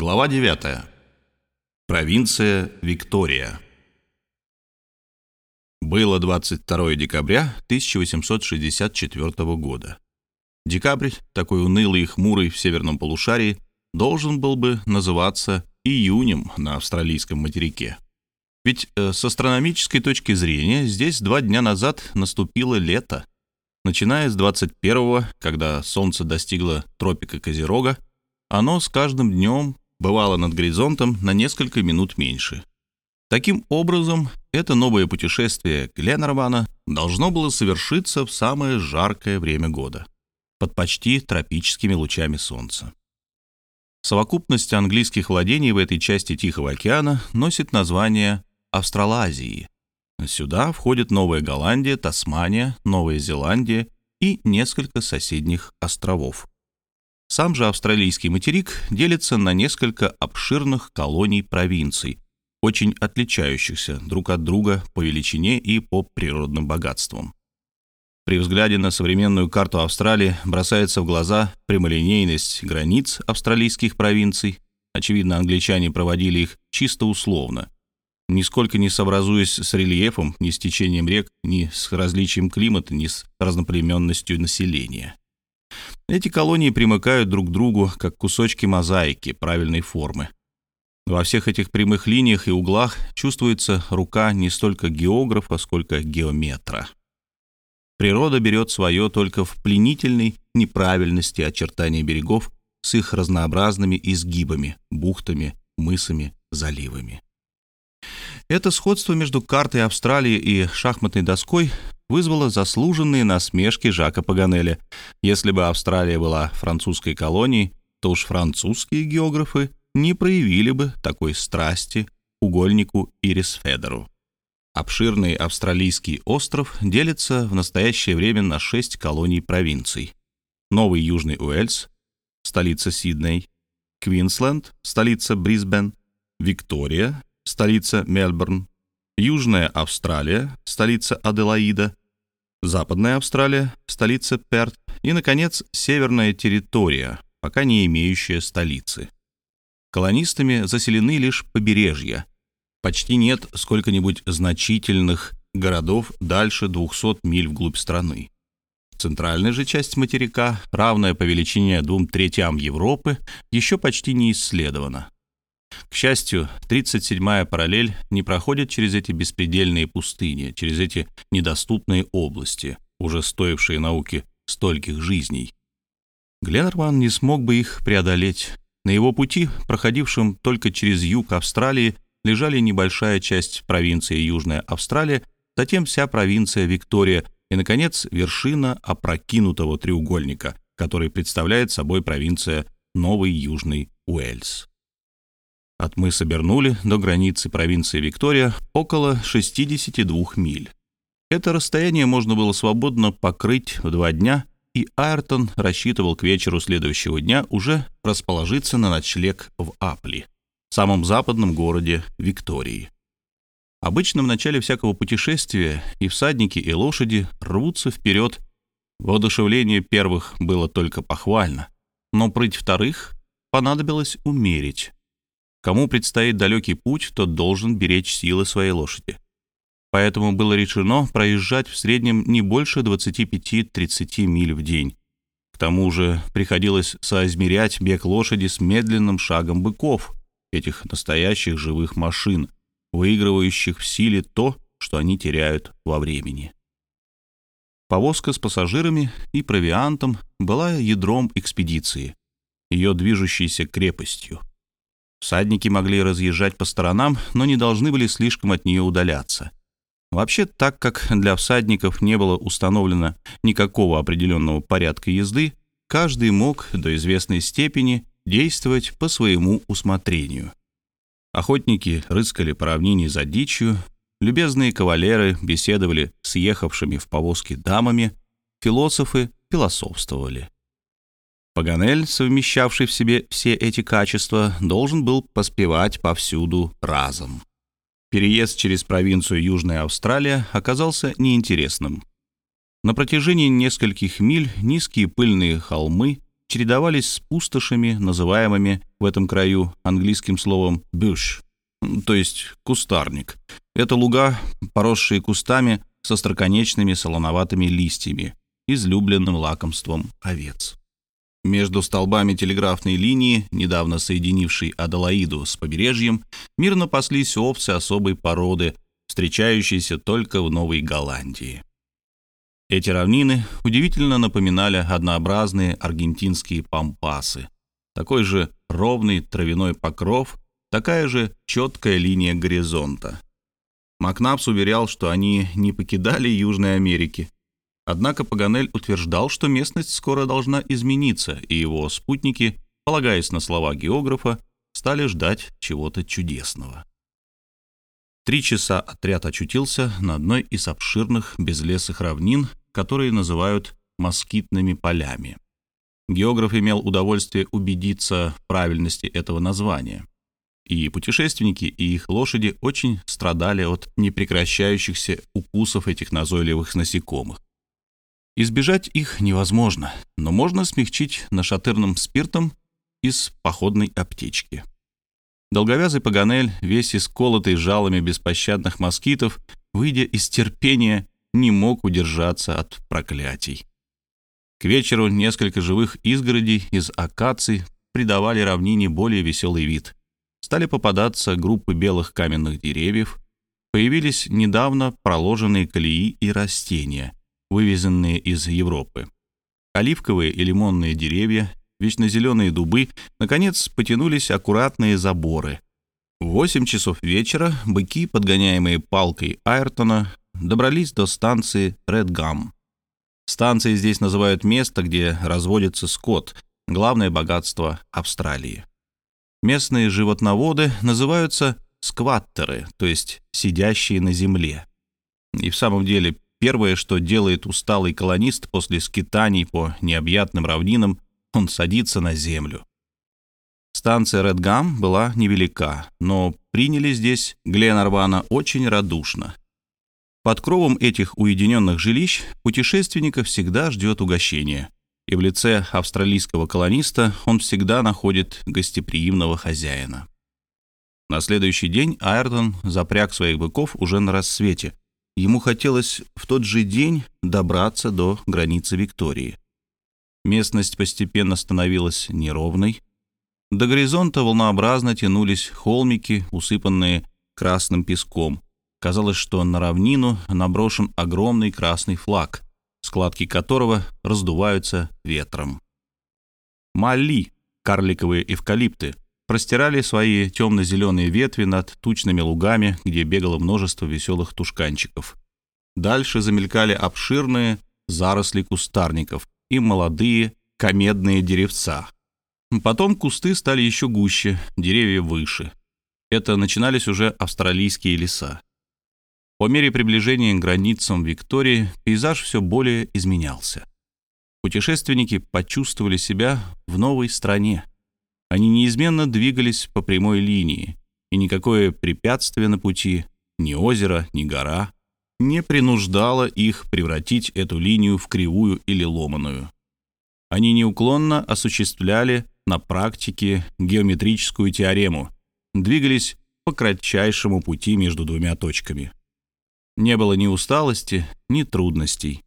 Глава 9. Провинция Виктория. Было 22 декабря 1864 года. Декабрь, такой унылый и хмурый в северном полушарии, должен был бы называться июнем на австралийском материке. Ведь э, с астрономической точки зрения здесь два дня назад наступило лето. Начиная с 21-го, когда солнце достигло тропика Козерога, оно с каждым днем бывало над горизонтом на несколько минут меньше. Таким образом, это новое путешествие Гленнервана должно было совершиться в самое жаркое время года, под почти тропическими лучами солнца. Совокупность английских владений в этой части Тихого океана носит название Австралазии. Сюда входят Новая Голландия, Тасмания, Новая Зеландия и несколько соседних островов. Сам же австралийский материк делится на несколько обширных колоний-провинций, очень отличающихся друг от друга по величине и по природным богатствам. При взгляде на современную карту Австралии бросается в глаза прямолинейность границ австралийских провинций. Очевидно, англичане проводили их чисто условно, нисколько не сообразуясь с рельефом, ни с течением рек, ни с различием климата, ни с разноплеменностью населения. Эти колонии примыкают друг к другу, как кусочки мозаики правильной формы. Во всех этих прямых линиях и углах чувствуется рука не столько географа, сколько геометра. Природа берет свое только в пленительной неправильности очертания берегов с их разнообразными изгибами, бухтами, мысами, заливами. Это сходство между картой Австралии и шахматной доской вызвало заслуженные насмешки Жака Паганеля. Если бы Австралия была французской колонией, то уж французские географы не проявили бы такой страсти угольнику Ирис Федеру. Обширный австралийский остров делится в настоящее время на шесть колоний провинций. Новый Южный Уэльс, столица Сидней, Квинсленд, столица Брисбен, Виктория, столица Мельбурн, Южная Австралия, столица Аделаида, Западная Австралия, столица Перт и, наконец, Северная территория, пока не имеющая столицы. Колонистами заселены лишь побережья. Почти нет сколько-нибудь значительных городов дальше 200 миль вглубь страны. Центральная же часть материка, равная по величине двум третям Европы, еще почти не исследована. К счастью, 37-я параллель не проходит через эти беспредельные пустыни, через эти недоступные области, уже стоившие науке стольких жизней. Гленнерман не смог бы их преодолеть. На его пути, проходившем только через юг Австралии, лежали небольшая часть провинции Южная Австралия, затем вся провинция Виктория и, наконец, вершина опрокинутого треугольника, который представляет собой провинция Новый Южный Уэльс. От мыса Бернули до границы провинции Виктория около 62 миль. Это расстояние можно было свободно покрыть в два дня, и Айртон рассчитывал к вечеру следующего дня уже расположиться на ночлег в Апли, самом западном городе Виктории. Обычно в начале всякого путешествия и всадники, и лошади рвутся вперед. Воодушевление первых было только похвально, но прыть вторых понадобилось умерить. Кому предстоит далекий путь, тот должен беречь силы своей лошади. Поэтому было решено проезжать в среднем не больше 25-30 миль в день. К тому же приходилось соизмерять бег лошади с медленным шагом быков, этих настоящих живых машин, выигрывающих в силе то, что они теряют во времени. Повозка с пассажирами и провиантом была ядром экспедиции, ее движущейся крепостью. Всадники могли разъезжать по сторонам, но не должны были слишком от нее удаляться. Вообще, так как для всадников не было установлено никакого определенного порядка езды, каждый мог до известной степени действовать по своему усмотрению. Охотники рыскали по равнине за дичью, любезные кавалеры беседовали с ехавшими в повозке дамами, философы философствовали. Паганель, совмещавший в себе все эти качества, должен был поспевать повсюду разом. Переезд через провинцию Южная Австралия оказался неинтересным. На протяжении нескольких миль низкие пыльные холмы чередовались с пустошами, называемыми в этом краю английским словом «bush», то есть кустарник. Это луга, поросшие кустами со строконечными солоноватыми листьями, излюбленным лакомством овец. Между столбами телеграфной линии, недавно соединившей Адалаиду с побережьем, мирно паслись овцы особой породы, встречающиеся только в Новой Голландии. Эти равнины удивительно напоминали однообразные аргентинские пампасы. Такой же ровный травяной покров, такая же четкая линия горизонта. Макнапс уверял, что они не покидали Южной Америки. Однако Паганель утверждал, что местность скоро должна измениться, и его спутники, полагаясь на слова географа, стали ждать чего-то чудесного. Три часа отряд очутился на одной из обширных безлесых равнин, которые называют москитными полями. Географ имел удовольствие убедиться в правильности этого названия. И путешественники, и их лошади очень страдали от непрекращающихся укусов этих назойливых насекомых. Избежать их невозможно, но можно смягчить нашатырным спиртом из походной аптечки. Долговязый Паганель, весь исколотый жалами беспощадных москитов, выйдя из терпения, не мог удержаться от проклятий. К вечеру несколько живых изгородей из акаций придавали равнине более веселый вид. Стали попадаться группы белых каменных деревьев, появились недавно проложенные колеи и растения, вывезенные из Европы. Оливковые и лимонные деревья вечно зеленые дубы, наконец потянулись аккуратные заборы. В восемь часов вечера быки, подгоняемые палкой Айртона, добрались до станции Редгам. Станцией здесь называют место, где разводится скот, главное богатство Австралии. Местные животноводы называются скваттеры, то есть сидящие на земле. И в самом деле первое, что делает усталый колонист после скитаний по необъятным равнинам, он садится на землю. Станция Редгам была невелика, но приняли здесь Гленарвана очень радушно. Под кровом этих уединенных жилищ путешественника всегда ждет угощение, и в лице австралийского колониста он всегда находит гостеприимного хозяина. На следующий день Айртон запряг своих быков уже на рассвете. Ему хотелось в тот же день добраться до границы Виктории. Местность постепенно становилась неровной. До горизонта волнообразно тянулись холмики, усыпанные красным песком. Казалось, что на равнину наброшен огромный красный флаг, складки которого раздуваются ветром. Мали, карликовые эвкалипты, простирали свои темно-зеленые ветви над тучными лугами, где бегало множество веселых тушканчиков. Дальше замелькали обширные заросли кустарников, и молодые комедные деревца. Потом кусты стали еще гуще, деревья выше. Это начинались уже австралийские леса. По мере приближения к границам Виктории пейзаж все более изменялся. Путешественники почувствовали себя в новой стране. Они неизменно двигались по прямой линии, и никакое препятствие на пути, ни озеро, ни гора, не принуждало их превратить эту линию в кривую или ломаную. Они неуклонно осуществляли на практике геометрическую теорему, двигались по кратчайшему пути между двумя точками. Не было ни усталости, ни трудностей.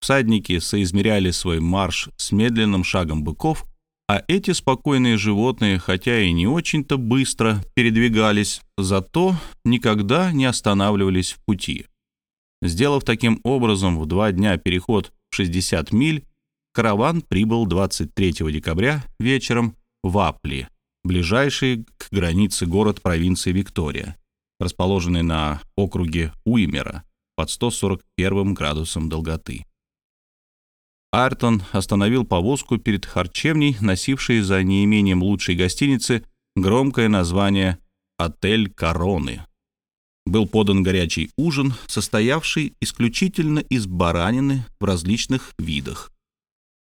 Всадники соизмеряли свой марш с медленным шагом быков, а эти спокойные животные, хотя и не очень-то быстро передвигались, зато никогда не останавливались в пути. Сделав таким образом в два дня переход в 60 миль, караван прибыл 23 декабря вечером в Апли, ближайший к границе город провинции Виктория, расположенный на округе Уимера под 141 градусом долготы. Артон остановил повозку перед харчевней, носившей за неимением лучшей гостиницы громкое название «Отель Короны», был подан горячий ужин, состоявший исключительно из баранины в различных видах.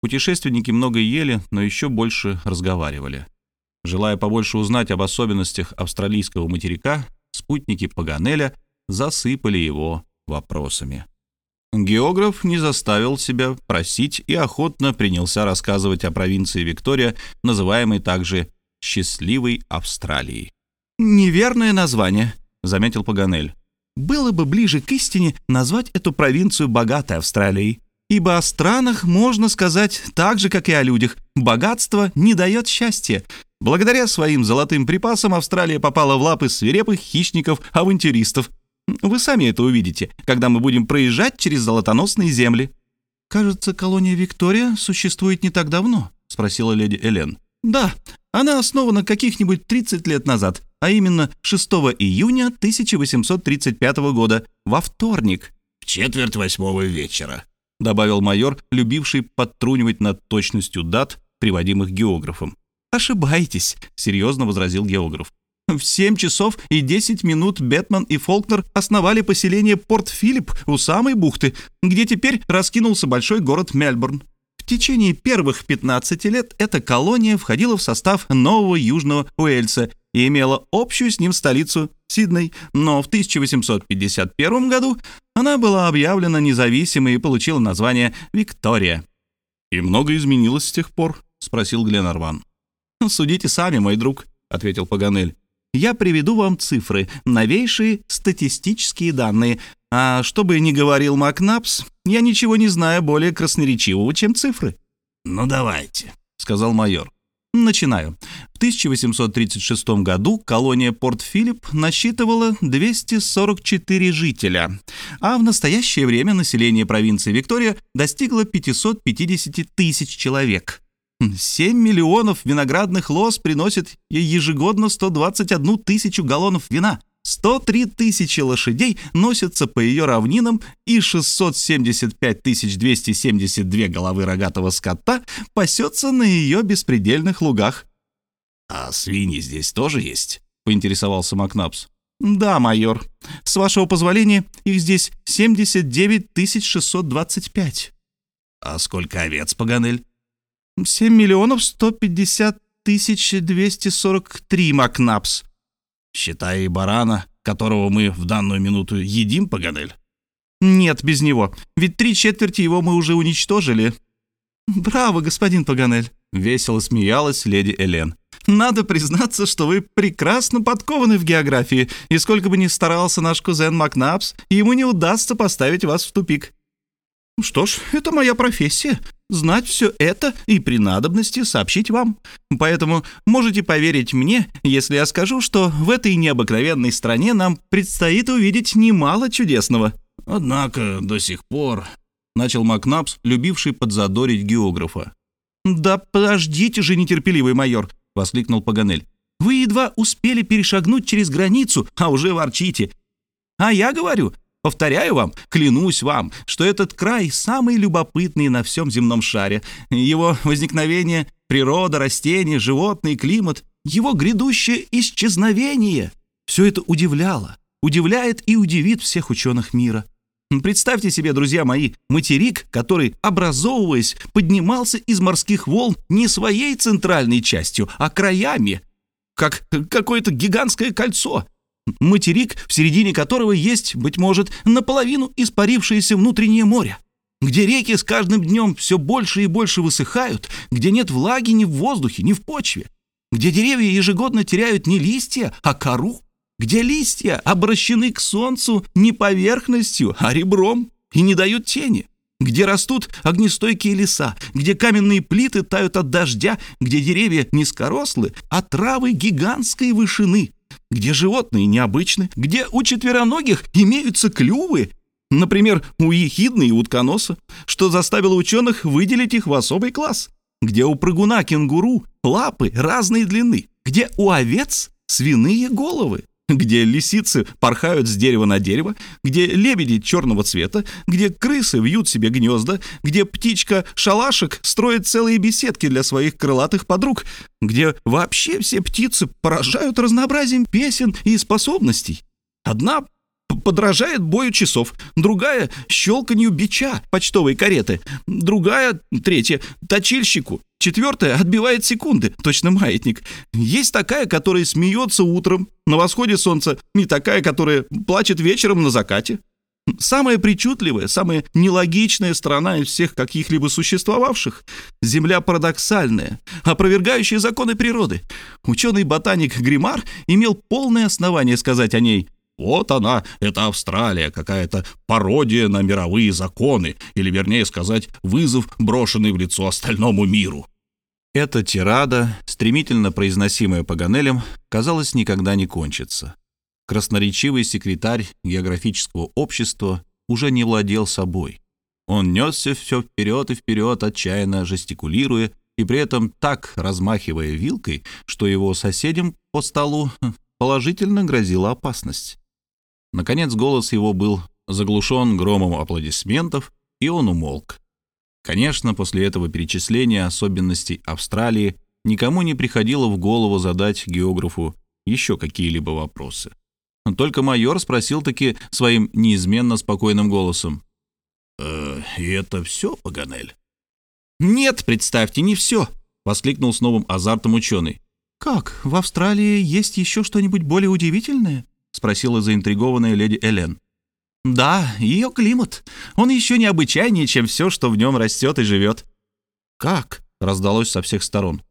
Путешественники много ели, но еще больше разговаривали. Желая побольше узнать об особенностях австралийского материка, спутники Паганеля засыпали его вопросами. Географ не заставил себя просить и охотно принялся рассказывать о провинции Виктория, называемой также «счастливой Австралией». «Неверное название», — заметил Паганель. «Было бы ближе к истине назвать эту провинцию богатой Австралией, ибо о странах можно сказать так же, как и о людях. Богатство не дает счастья. Благодаря своим золотым припасам Австралия попала в лапы свирепых хищников-авантюристов, вы сами это увидите, когда мы будем проезжать через золотоносные земли». «Кажется, колония Виктория существует не так давно», — спросила леди Элен. «Да, она основана каких-нибудь 30 лет назад, а именно 6 июня 1835 года, во вторник». «В четверть восьмого вечера», — добавил майор, любивший подтрунивать над точностью дат, приводимых географом. «Ошибаетесь», — серьезно возразил географ. В 7 часов и 10 минут Бэтмен и Фолкнер основали поселение Порт-Филипп у самой бухты, где теперь раскинулся большой город Мельбурн. В течение первых 15 лет эта колония входила в состав нового Южного Уэльса и имела общую с ним столицу Сидней, но в 1851 году она была объявлена независимой и получила название Виктория. «И много изменилось с тех пор?» — спросил Гленарван. «Судите сами, мой друг», — ответил Паганель я приведу вам цифры, новейшие статистические данные. А что бы ни говорил Макнапс, я ничего не знаю более красноречивого, чем цифры». «Ну, давайте», — сказал майор. Начинаю. В 1836 году колония Порт-Филипп насчитывала 244 жителя, а в настоящее время население провинции Виктория достигло 550 тысяч человек. 7 миллионов виноградных лоз приносит ежегодно 121 тысячу галлонов вина. 103 тысячи лошадей носятся по ее равнинам, и 675 272 головы рогатого скота пасется на ее беспредельных лугах. «А свиньи здесь тоже есть?» — поинтересовался Макнапс. «Да, майор. С вашего позволения, их здесь 79 625». «А сколько овец, Паганель?» 7 миллионов 150 тысяч 243 Макнапс. Считая и барана, которого мы в данную минуту едим, Паганель? Нет, без него. Ведь три четверти его мы уже уничтожили. Браво, господин Паганель. Весело смеялась леди Элен. Надо признаться, что вы прекрасно подкованы в географии, и сколько бы ни старался наш кузен Макнапс, ему не удастся поставить вас в тупик. Что ж, это моя профессия знать все это и при надобности сообщить вам. Поэтому можете поверить мне, если я скажу, что в этой необыкновенной стране нам предстоит увидеть немало чудесного». «Однако до сих пор...» — начал Макнапс, любивший подзадорить географа. «Да подождите же, нетерпеливый майор!» — воскликнул Паганель. «Вы едва успели перешагнуть через границу, а уже ворчите. А я говорю, Повторяю вам, клянусь вам, что этот край самый любопытный на всем земном шаре. Его возникновение, природа, растения, животные, климат, его грядущее исчезновение — все это удивляло, удивляет и удивит всех ученых мира. Представьте себе, друзья мои, материк, который, образовываясь, поднимался из морских волн не своей центральной частью, а краями, как какое-то гигантское кольцо, материк, в середине которого есть, быть может, наполовину испарившееся внутреннее море, где реки с каждым днем все больше и больше высыхают, где нет влаги ни в воздухе, ни в почве, где деревья ежегодно теряют не листья, а кору, где листья обращены к солнцу не поверхностью, а ребром и не дают тени, где растут огнестойкие леса, где каменные плиты тают от дождя, где деревья низкорослы, а травы гигантской вышины — где животные необычны, где у четвероногих имеются клювы, например, у ехидны и утконоса, что заставило ученых выделить их в особый класс, где у прыгуна кенгуру лапы разной длины, где у овец свиные головы, где лисицы порхают с дерева на дерево, где лебеди черного цвета, где крысы вьют себе гнезда, где птичка-шалашек строит целые беседки для своих крылатых подруг, где вообще все птицы поражают разнообразием песен и способностей. Одна подражает бою часов, другая — щелканью бича почтовой кареты, другая, третья — точильщику, четвертая отбивает секунды, точно маятник. Есть такая, которая смеется утром на восходе солнца, не такая, которая плачет вечером на закате. Самая причудливая, самая нелогичная страна из всех каких-либо существовавших. Земля парадоксальная, опровергающая законы природы. Ученый-ботаник Гримар имел полное основание сказать о ней «Вот она, это Австралия, какая-то пародия на мировые законы, или, вернее сказать, вызов, брошенный в лицо остальному миру». Эта тирада, стремительно произносимая Паганелем, казалось, никогда не кончится. Красноречивый секретарь географического общества уже не владел собой. Он несся все вперед и вперед, отчаянно жестикулируя, и при этом так размахивая вилкой, что его соседям по столу положительно грозила опасность. Наконец голос его был заглушен громом аплодисментов, и он умолк. Конечно, после этого перечисления особенностей Австралии никому не приходило в голову задать географу еще какие-либо вопросы. Только майор спросил-таки своим неизменно спокойным голосом. «Э, «И это все, Паганель?» «Нет, представьте, не все!» — воскликнул с новым азартом ученый. «Как, в Австралии есть еще что-нибудь более удивительное?» — спросила заинтригованная леди Элен. Да, ее климат. Он еще необычайнее, чем все, что в нем растет и живет. Как? раздалось со всех сторон.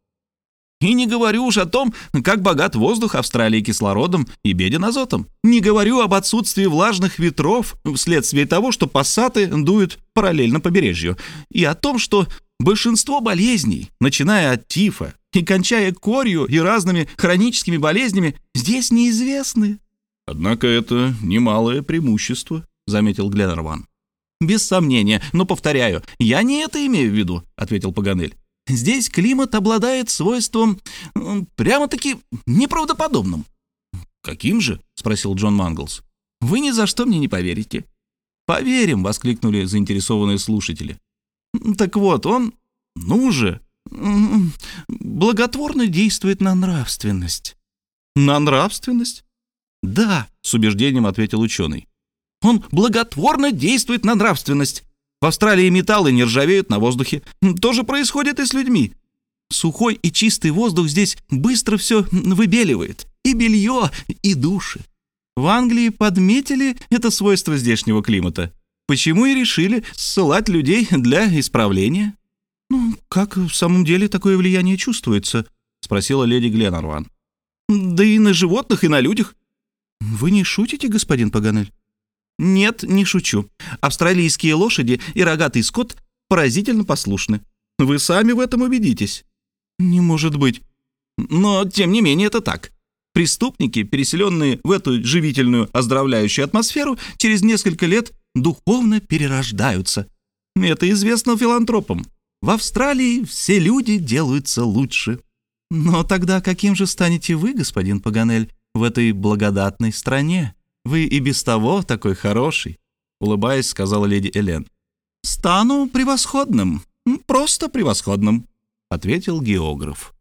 И не говорю уж о том, как богат воздух Австралии кислородом и беден азотом. Не говорю об отсутствии влажных ветров вследствие того, что пассаты дуют параллельно побережью, и о том, что большинство болезней, начиная от тифа и кончая корью и разными хроническими болезнями, здесь неизвестны. «Однако это немалое преимущество», — заметил Гленнерван. «Без сомнения, но, повторяю, я не это имею в виду», — ответил Паганель. «Здесь климат обладает свойством прямо-таки неправдоподобным». «Каким же?» — спросил Джон Манглс. «Вы ни за что мне не поверите». «Поверим», — воскликнули заинтересованные слушатели. «Так вот, он, ну же, благотворно действует на нравственность». «На нравственность?» «Да», — с убеждением ответил ученый. «Он благотворно действует на нравственность. В Австралии металлы не ржавеют на воздухе. То же происходит и с людьми. Сухой и чистый воздух здесь быстро все выбеливает. И белье, и души. В Англии подметили это свойство здешнего климата. Почему и решили ссылать людей для исправления?» «Ну, как в самом деле такое влияние чувствуется?» — спросила леди Гленарван. «Да и на животных, и на людях. «Вы не шутите, господин Паганель?» «Нет, не шучу. Австралийские лошади и рогатый скот поразительно послушны. Вы сами в этом убедитесь». «Не может быть. Но, тем не менее, это так. Преступники, переселенные в эту живительную, оздоровляющую атмосферу, через несколько лет духовно перерождаются. Это известно филантропам. В Австралии все люди делаются лучше». «Но тогда каким же станете вы, господин Паганель?» В этой благодатной стране. Вы и без того такой хороший», — улыбаясь, сказала леди Элен. «Стану превосходным, просто превосходным», — ответил географ.